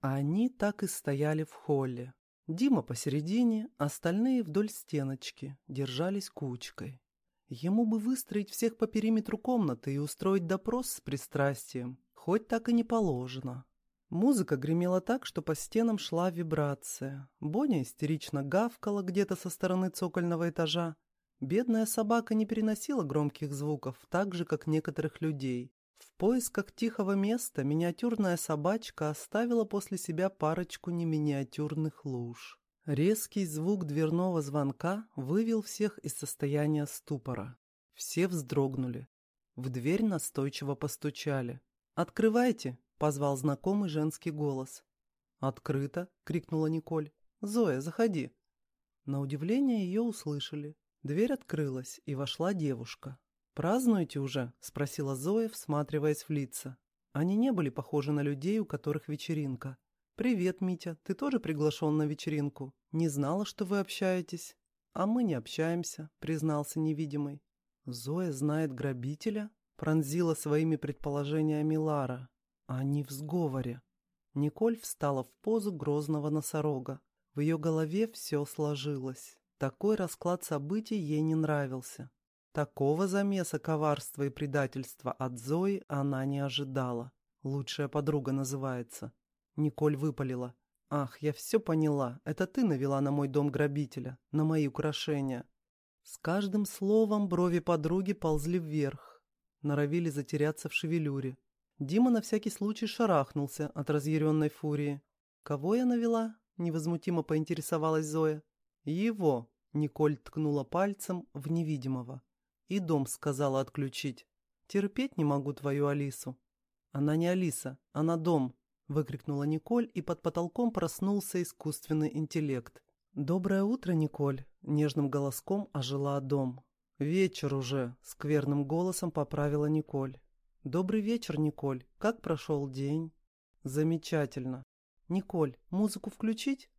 Они так и стояли в холле. Дима посередине, остальные вдоль стеночки, держались кучкой. Ему бы выстроить всех по периметру комнаты и устроить допрос с пристрастием, хоть так и не положено. Музыка гремела так, что по стенам шла вибрация. Боня истерично гавкала где-то со стороны цокольного этажа. Бедная собака не переносила громких звуков, так же, как некоторых людей. В поисках тихого места миниатюрная собачка оставила после себя парочку неминиатюрных луж. Резкий звук дверного звонка вывел всех из состояния ступора. Все вздрогнули. В дверь настойчиво постучали. «Открывайте!» Позвал знакомый женский голос. «Открыто!» — крикнула Николь. «Зоя, заходи!» На удивление ее услышали. Дверь открылась, и вошла девушка. «Празднуете уже?» — спросила Зоя, всматриваясь в лица. Они не были похожи на людей, у которых вечеринка. «Привет, Митя, ты тоже приглашен на вечеринку? Не знала, что вы общаетесь?» «А мы не общаемся», — признался невидимый. «Зоя знает грабителя?» — пронзила своими предположениями Лара. Они в сговоре. Николь встала в позу грозного носорога. В ее голове все сложилось. Такой расклад событий ей не нравился. Такого замеса коварства и предательства от Зои она не ожидала. Лучшая подруга называется. Николь выпалила. «Ах, я все поняла. Это ты навела на мой дом грабителя, на мои украшения». С каждым словом брови подруги ползли вверх, норовили затеряться в шевелюре. Дима на всякий случай шарахнулся от разъяренной фурии. «Кого я навела?» — невозмутимо поинтересовалась Зоя. «Его!» — Николь ткнула пальцем в невидимого. «И дом сказала отключить. Терпеть не могу твою Алису». «Она не Алиса, она дом!» — выкрикнула Николь, и под потолком проснулся искусственный интеллект. «Доброе утро, Николь!» — нежным голоском ожила дом. «Вечер уже!» — скверным голосом поправила Николь. «Добрый вечер, Николь. Как прошел день?» «Замечательно. Николь, музыку включить?»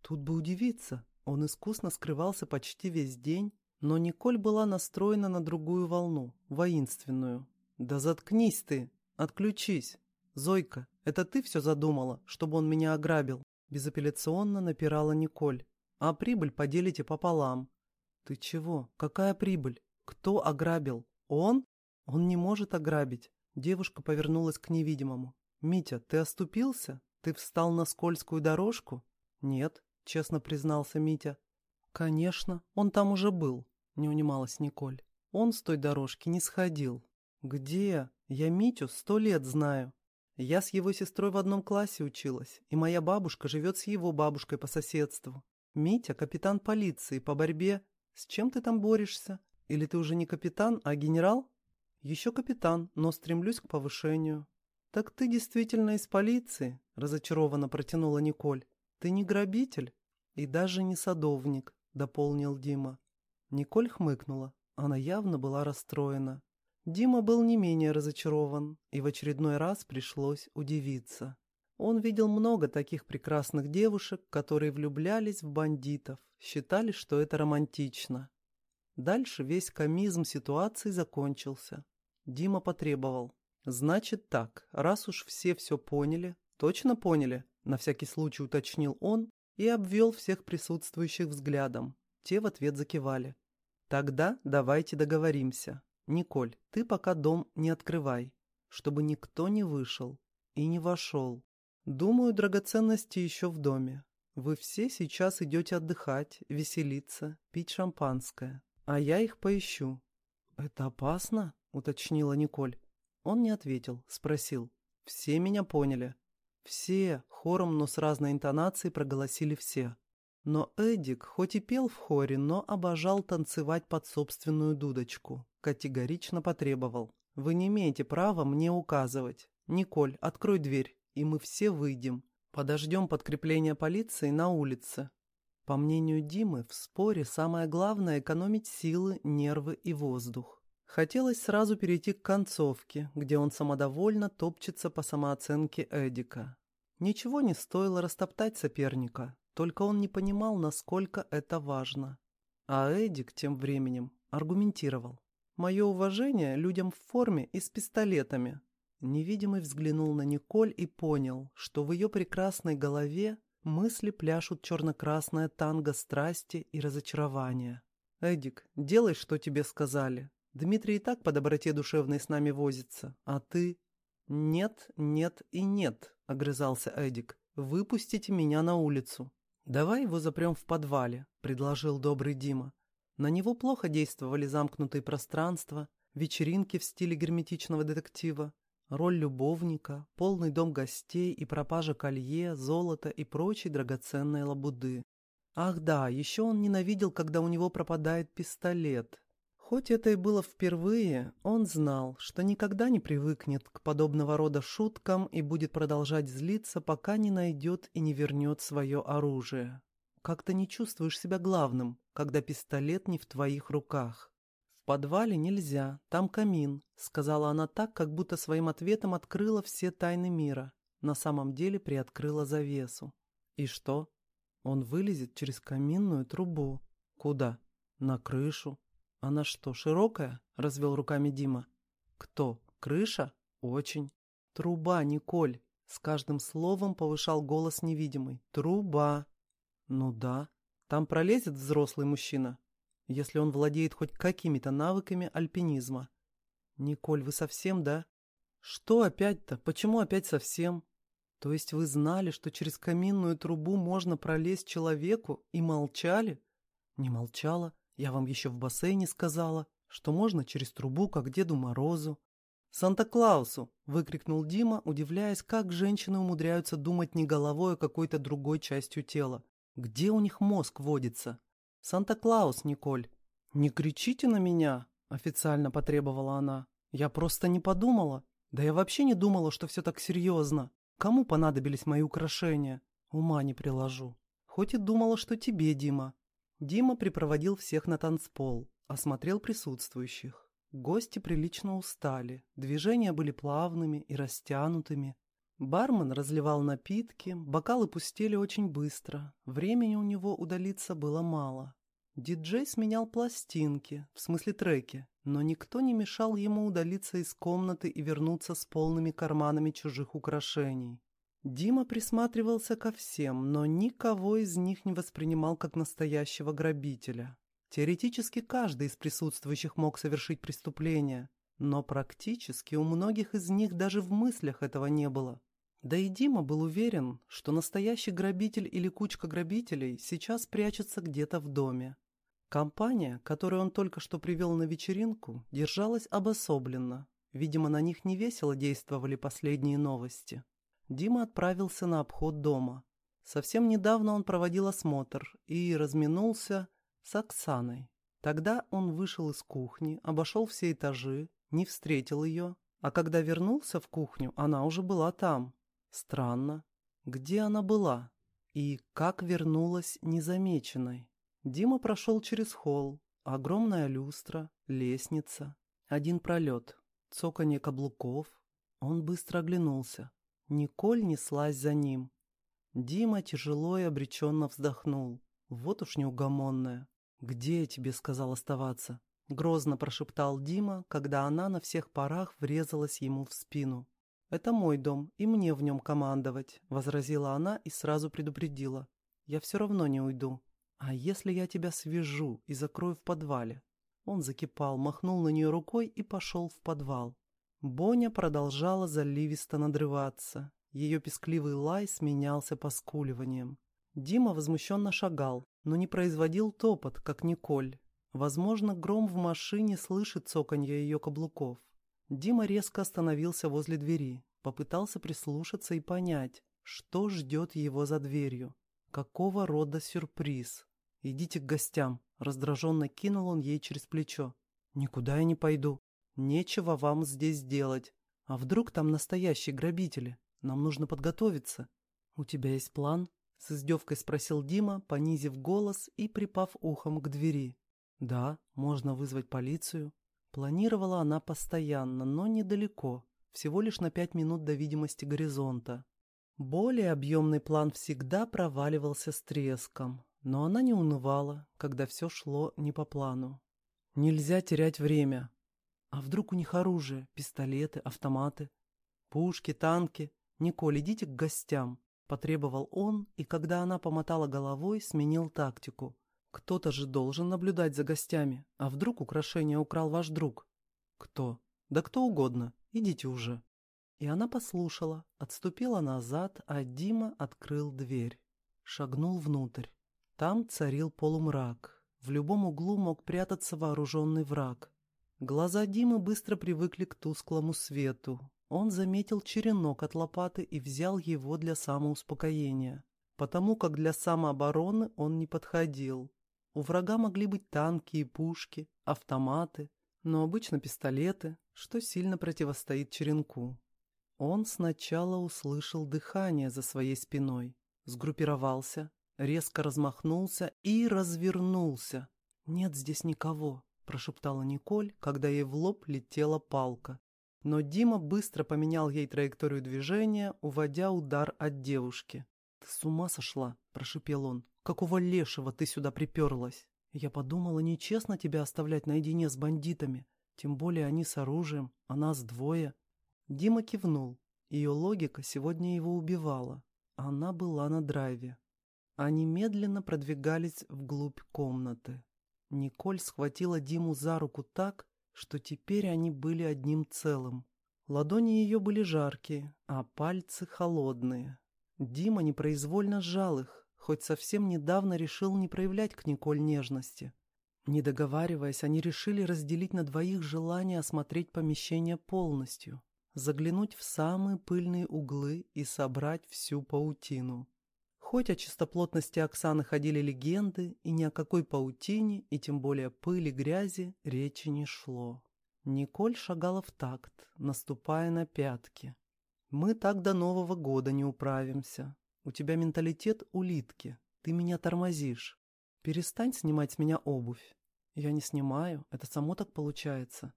Тут бы удивиться. Он искусно скрывался почти весь день, но Николь была настроена на другую волну, воинственную. «Да заткнись ты! Отключись! Зойка, это ты все задумала, чтобы он меня ограбил?» Безапелляционно напирала Николь. «А прибыль поделите пополам». «Ты чего? Какая прибыль? Кто ограбил? Он?» Он не может ограбить. Девушка повернулась к невидимому. «Митя, ты оступился? Ты встал на скользкую дорожку?» «Нет», — честно признался Митя. «Конечно, он там уже был», — не унималась Николь. «Он с той дорожки не сходил». «Где? Я Митю сто лет знаю. Я с его сестрой в одном классе училась, и моя бабушка живет с его бабушкой по соседству. Митя — капитан полиции по борьбе. С чем ты там борешься? Или ты уже не капитан, а генерал?» «Еще капитан, но стремлюсь к повышению». «Так ты действительно из полиции?» – разочарованно протянула Николь. «Ты не грабитель и даже не садовник», – дополнил Дима. Николь хмыкнула. Она явно была расстроена. Дима был не менее разочарован, и в очередной раз пришлось удивиться. Он видел много таких прекрасных девушек, которые влюблялись в бандитов, считали, что это романтично. Дальше весь комизм ситуации закончился. Дима потребовал. «Значит так, раз уж все все поняли, точно поняли?» На всякий случай уточнил он и обвел всех присутствующих взглядом. Те в ответ закивали. «Тогда давайте договоримся. Николь, ты пока дом не открывай, чтобы никто не вышел и не вошел. Думаю, драгоценности еще в доме. Вы все сейчас идете отдыхать, веселиться, пить шампанское, а я их поищу. Это опасно?» — уточнила Николь. Он не ответил, спросил. «Все меня поняли?» «Все!» — хором, но с разной интонацией проголосили все. Но Эдик, хоть и пел в хоре, но обожал танцевать под собственную дудочку. Категорично потребовал. «Вы не имеете права мне указывать. Николь, открой дверь, и мы все выйдем. Подождем подкрепления полиции на улице». По мнению Димы, в споре самое главное – экономить силы, нервы и воздух. Хотелось сразу перейти к концовке, где он самодовольно топчется по самооценке Эдика. Ничего не стоило растоптать соперника, только он не понимал, насколько это важно. А Эдик тем временем аргументировал. «Мое уважение людям в форме и с пистолетами. Невидимый взглянул на Николь и понял, что в ее прекрасной голове мысли пляшут черно-красное танго страсти и разочарования. «Эдик, делай, что тебе сказали. Дмитрий и так по доброте душевной с нами возится, а ты...» «Нет, нет и нет», — огрызался Эдик. «Выпустите меня на улицу». «Давай его запрем в подвале», — предложил добрый Дима. На него плохо действовали замкнутые пространства, вечеринки в стиле герметичного детектива, роль любовника, полный дом гостей и пропажа колье, золота и прочей драгоценной лабуды. Ах да, еще он ненавидел, когда у него пропадает пистолет. Хоть это и было впервые, он знал, что никогда не привыкнет к подобного рода шуткам и будет продолжать злиться, пока не найдет и не вернет свое оружие. Как-то не чувствуешь себя главным, когда пистолет не в твоих руках. «В подвале нельзя, там камин», — сказала она так, как будто своим ответом открыла все тайны мира. На самом деле приоткрыла завесу. «И что?» Он вылезет через каминную трубу. «Куда?» «На крышу. «Она что, широкая?» — развел руками Дима. «Кто? Крыша? Очень. Труба, Николь!» С каждым словом повышал голос невидимый. «Труба!» «Ну да. Там пролезет взрослый мужчина, если он владеет хоть какими-то навыками альпинизма». «Николь, вы совсем, да?» «Что опять-то? Почему опять совсем?» «То есть вы знали, что через каминную трубу можно пролезть человеку и молчали?» «Не молчала. Я вам еще в бассейне сказала, что можно через трубу, как Деду Морозу. «Санта-Клаусу!» — выкрикнул Дима, удивляясь, как женщины умудряются думать не головой, а какой-то другой частью тела. Где у них мозг водится? «Санта-Клаус, Николь!» «Не кричите на меня!» — официально потребовала она. «Я просто не подумала. Да я вообще не думала, что все так серьезно. Кому понадобились мои украшения? Ума не приложу. Хоть и думала, что тебе, Дима. Дима припроводил всех на танцпол, осмотрел присутствующих. Гости прилично устали, движения были плавными и растянутыми. Бармен разливал напитки, бокалы пустели очень быстро, времени у него удалиться было мало. Диджей сменял пластинки, в смысле треки, но никто не мешал ему удалиться из комнаты и вернуться с полными карманами чужих украшений. Дима присматривался ко всем, но никого из них не воспринимал как настоящего грабителя. Теоретически каждый из присутствующих мог совершить преступление, но практически у многих из них даже в мыслях этого не было. Да и Дима был уверен, что настоящий грабитель или кучка грабителей сейчас прячется где-то в доме. Компания, которую он только что привел на вечеринку, держалась обособленно. Видимо, на них не весело действовали последние новости. Дима отправился на обход дома. Совсем недавно он проводил осмотр и разминулся с Оксаной. Тогда он вышел из кухни, обошел все этажи, не встретил ее, а когда вернулся в кухню, она уже была там. Странно. Где она была? И как вернулась незамеченной? Дима прошел через холл. Огромная люстра, лестница, один пролет, цоканье каблуков. Он быстро оглянулся. Николь неслась за ним. Дима тяжело и обреченно вздохнул. Вот уж неугомонная. «Где я тебе сказал оставаться?» Грозно прошептал Дима, когда она на всех парах врезалась ему в спину. «Это мой дом, и мне в нем командовать», — возразила она и сразу предупредила. «Я все равно не уйду. А если я тебя свяжу и закрою в подвале?» Он закипал, махнул на нее рукой и пошел в подвал. Боня продолжала заливисто надрываться. Ее пескливый лай сменялся поскуливанием. Дима возмущенно шагал, но не производил топот, как Николь. Возможно, гром в машине слышит цоканье ее каблуков. Дима резко остановился возле двери, попытался прислушаться и понять, что ждет его за дверью. Какого рода сюрприз? «Идите к гостям», — раздраженно кинул он ей через плечо. «Никуда я не пойду», Нечего вам здесь делать. А вдруг там настоящие грабители? Нам нужно подготовиться. У тебя есть план? С издевкой спросил Дима, понизив голос и припав ухом к двери. Да, можно вызвать полицию. Планировала она постоянно, но недалеко, всего лишь на пять минут до видимости горизонта. Более объемный план всегда проваливался с треском, но она не унывала, когда все шло не по плану. Нельзя терять время. А вдруг у них оружие, пистолеты, автоматы? Пушки, танки. Николь, идите к гостям. Потребовал он, и когда она помотала головой, сменил тактику. Кто-то же должен наблюдать за гостями. А вдруг украшение украл ваш друг? Кто? Да кто угодно. Идите уже. И она послушала, отступила назад, а Дима открыл дверь. Шагнул внутрь. Там царил полумрак. В любом углу мог прятаться вооруженный враг. Глаза Димы быстро привыкли к тусклому свету. Он заметил черенок от лопаты и взял его для самоуспокоения, потому как для самообороны он не подходил. У врага могли быть танки и пушки, автоматы, но обычно пистолеты, что сильно противостоит черенку. Он сначала услышал дыхание за своей спиной, сгруппировался, резко размахнулся и развернулся. «Нет здесь никого», — прошептала Николь, когда ей в лоб летела палка. Но Дима быстро поменял ей траекторию движения, уводя удар от девушки. «Ты с ума сошла?» – прошипел он. «Какого лешего ты сюда приперлась? Я подумала, нечестно тебя оставлять наедине с бандитами. Тем более они с оружием, а нас двое». Дима кивнул. Ее логика сегодня его убивала. Она была на драйве. Они медленно продвигались вглубь комнаты. Николь схватила Диму за руку так, что теперь они были одним целым. Ладони ее были жаркие, а пальцы холодные. Дима непроизвольно сжал их, хоть совсем недавно решил не проявлять к Николь нежности. Не договариваясь, они решили разделить на двоих желание осмотреть помещение полностью, заглянуть в самые пыльные углы и собрать всю паутину. Хоть о чистоплотности Оксаны ходили легенды, и ни о какой паутине, и тем более пыли, грязи, речи не шло. Николь шагала в такт, наступая на пятки. «Мы так до Нового года не управимся. У тебя менталитет улитки. Ты меня тормозишь. Перестань снимать с меня обувь. Я не снимаю, это само так получается».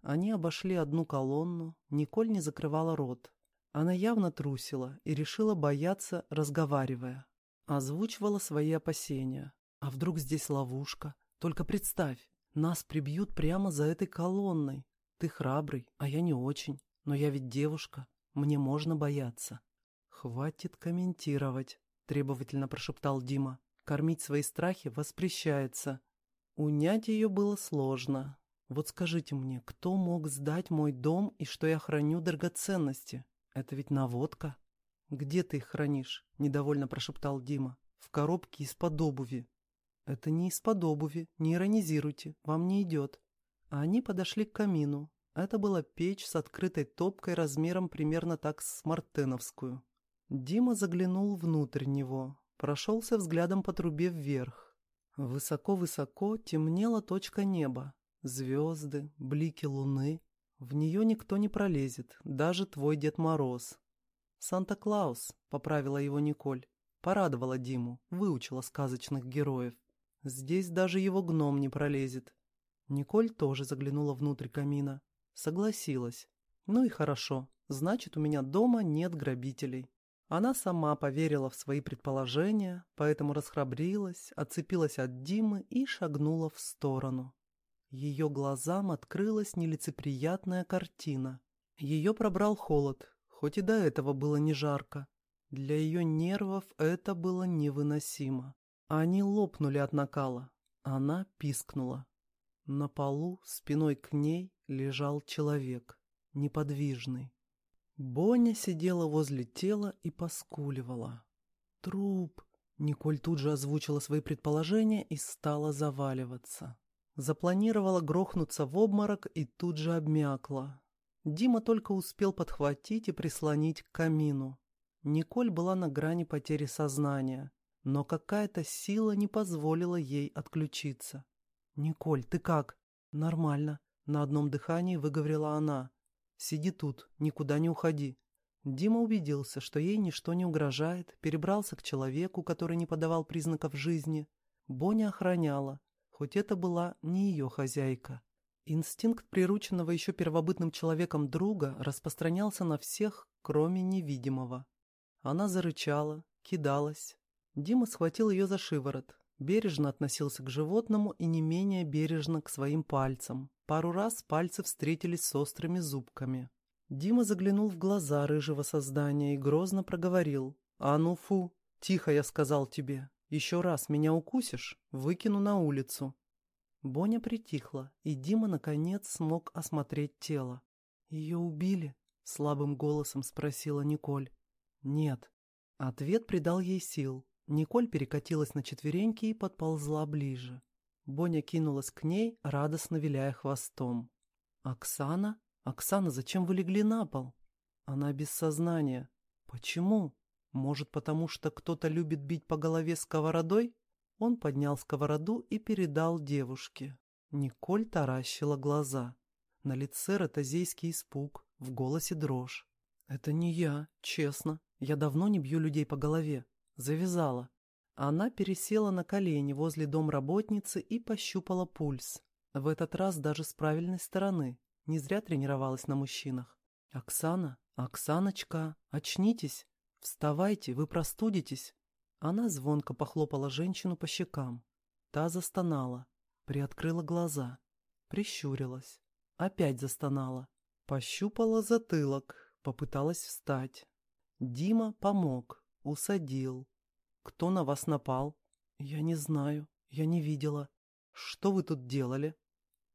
Они обошли одну колонну, Николь не закрывала рот, она явно трусила и решила бояться, разговаривая. Озвучивала свои опасения. А вдруг здесь ловушка? Только представь, нас прибьют прямо за этой колонной. Ты храбрый, а я не очень. Но я ведь девушка, мне можно бояться. Хватит комментировать, требовательно прошептал Дима. Кормить свои страхи воспрещается. Унять ее было сложно. Вот скажите мне, кто мог сдать мой дом и что я храню драгоценности? «Это ведь наводка». «Где ты их хранишь?» — недовольно прошептал Дима. «В коробке из-под обуви». «Это не из-под обуви, не иронизируйте, вам не идет». А они подошли к камину. Это была печь с открытой топкой размером примерно так с мартеновскую. Дима заглянул внутрь него, прошелся взглядом по трубе вверх. Высоко-высоко темнела точка неба. Звезды, блики луны. В нее никто не пролезет, даже твой Дед Мороз. Санта-Клаус, поправила его Николь, порадовала Диму, выучила сказочных героев. Здесь даже его гном не пролезет. Николь тоже заглянула внутрь камина. Согласилась. Ну и хорошо, значит, у меня дома нет грабителей. Она сама поверила в свои предположения, поэтому расхрабрилась, отцепилась от Димы и шагнула в сторону. Ее глазам открылась нелицеприятная картина. Ее пробрал холод, хоть и до этого было не жарко. Для ее нервов это было невыносимо. Они лопнули от накала. Она пискнула. На полу, спиной к ней, лежал человек, неподвижный. Боня сидела возле тела и поскуливала. «Труп!» Николь тут же озвучила свои предположения и стала заваливаться. Запланировала грохнуться в обморок и тут же обмякла. Дима только успел подхватить и прислонить к камину. Николь была на грани потери сознания, но какая-то сила не позволила ей отключиться. «Николь, ты как?» «Нормально», — на одном дыхании выговорила она. «Сиди тут, никуда не уходи». Дима убедился, что ей ничто не угрожает, перебрался к человеку, который не подавал признаков жизни. Боня охраняла, хоть это была не ее хозяйка. Инстинкт прирученного еще первобытным человеком друга распространялся на всех, кроме невидимого. Она зарычала, кидалась. Дима схватил ее за шиворот, бережно относился к животному и не менее бережно к своим пальцам. Пару раз пальцы встретились с острыми зубками. Дима заглянул в глаза рыжего создания и грозно проговорил. «А ну фу! Тихо, я сказал тебе. Еще раз меня укусишь, выкину на улицу». Боня притихла, и Дима, наконец, смог осмотреть тело. «Ее убили?» — слабым голосом спросила Николь. «Нет». Ответ придал ей сил. Николь перекатилась на четвереньки и подползла ближе. Боня кинулась к ней, радостно виляя хвостом. «Оксана? Оксана, зачем вы легли на пол?» «Она без сознания. Почему? Может, потому что кто-то любит бить по голове сковородой?» Он поднял сковороду и передал девушке. Николь таращила глаза. На лице ротозейский испуг, в голосе дрожь. «Это не я, честно. Я давно не бью людей по голове. Завязала». Она пересела на колени возле домработницы и пощупала пульс. В этот раз даже с правильной стороны. Не зря тренировалась на мужчинах. «Оксана, Оксаночка, очнитесь! Вставайте, вы простудитесь!» Она звонко похлопала женщину по щекам. Та застонала, приоткрыла глаза, прищурилась. Опять застонала. Пощупала затылок, попыталась встать. Дима помог, усадил. «Кто на вас напал?» «Я не знаю, я не видела. Что вы тут делали?»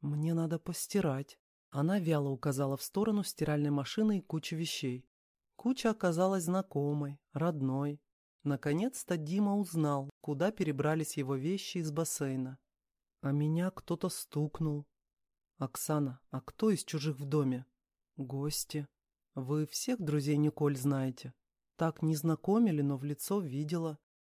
«Мне надо постирать». Она вяло указала в сторону стиральной машины и кучи вещей. Куча оказалась знакомой, родной. Наконец-то Дима узнал, куда перебрались его вещи из бассейна. А меня кто-то стукнул. «Оксана, а кто из чужих в доме?» «Гости. Вы всех друзей Николь знаете? Так не знакомили, но в лицо видела.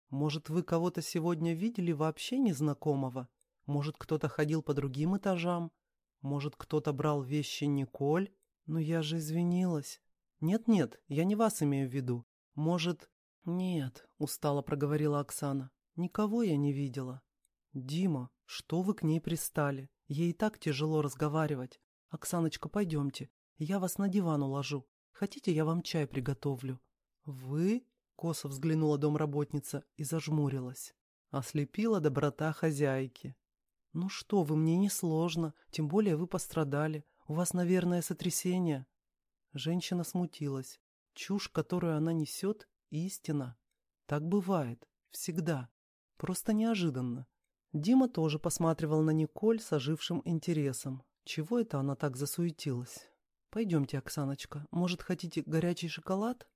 Может, вы кого-то сегодня видели вообще незнакомого? Может, кто-то ходил по другим этажам? Может, кто-то брал вещи Николь? Но я же извинилась. Нет-нет, я не вас имею в виду. Может... Нет, устало проговорила Оксана. Никого я не видела. Дима, что вы к ней пристали? Ей и так тяжело разговаривать. Оксаночка, пойдемте. Я вас на диван уложу. Хотите, я вам чай приготовлю? Вы? Косо взглянула домработница и зажмурилась. Ослепила доброта хозяйки. «Ну что вы, мне не сложно, тем более вы пострадали. У вас, наверное, сотрясение». Женщина смутилась. Чушь, которую она несет, истина. Так бывает. Всегда. Просто неожиданно. Дима тоже посматривал на Николь с ожившим интересом. Чего это она так засуетилась? «Пойдемте, Оксаночка. Может, хотите горячий шоколад?»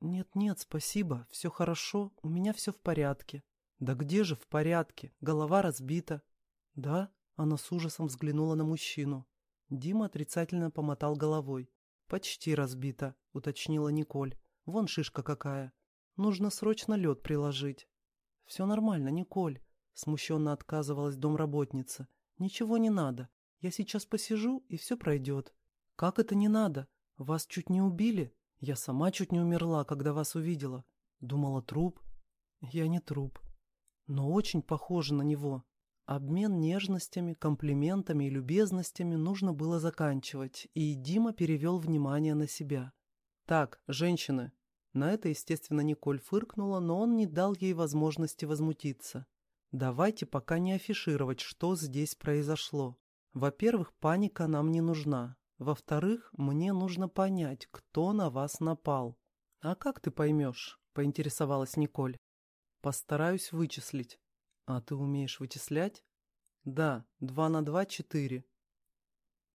«Нет-нет, спасибо. Все хорошо. У меня все в порядке». «Да где же в порядке? Голова разбита». «Да?» Она с ужасом взглянула на мужчину. Дима отрицательно помотал головой. «Почти разбита», — уточнила Николь. «Вон шишка какая. Нужно срочно лед приложить». «Все нормально, Николь», — смущенно отказывалась домработница. «Ничего не надо. Я сейчас посижу, и все пройдет». «Как это не надо? Вас чуть не убили?» Я сама чуть не умерла, когда вас увидела. Думала, труп. Я не труп. Но очень похоже на него. Обмен нежностями, комплиментами и любезностями нужно было заканчивать, и Дима перевел внимание на себя. «Так, женщины». На это, естественно, Николь фыркнула, но он не дал ей возможности возмутиться. «Давайте пока не афишировать, что здесь произошло. Во-первых, паника нам не нужна. Во-вторых, мне нужно понять, кто на вас напал. А как ты поймешь? Поинтересовалась Николь. Постараюсь вычислить. А ты умеешь вычислять? Да, два на два — четыре.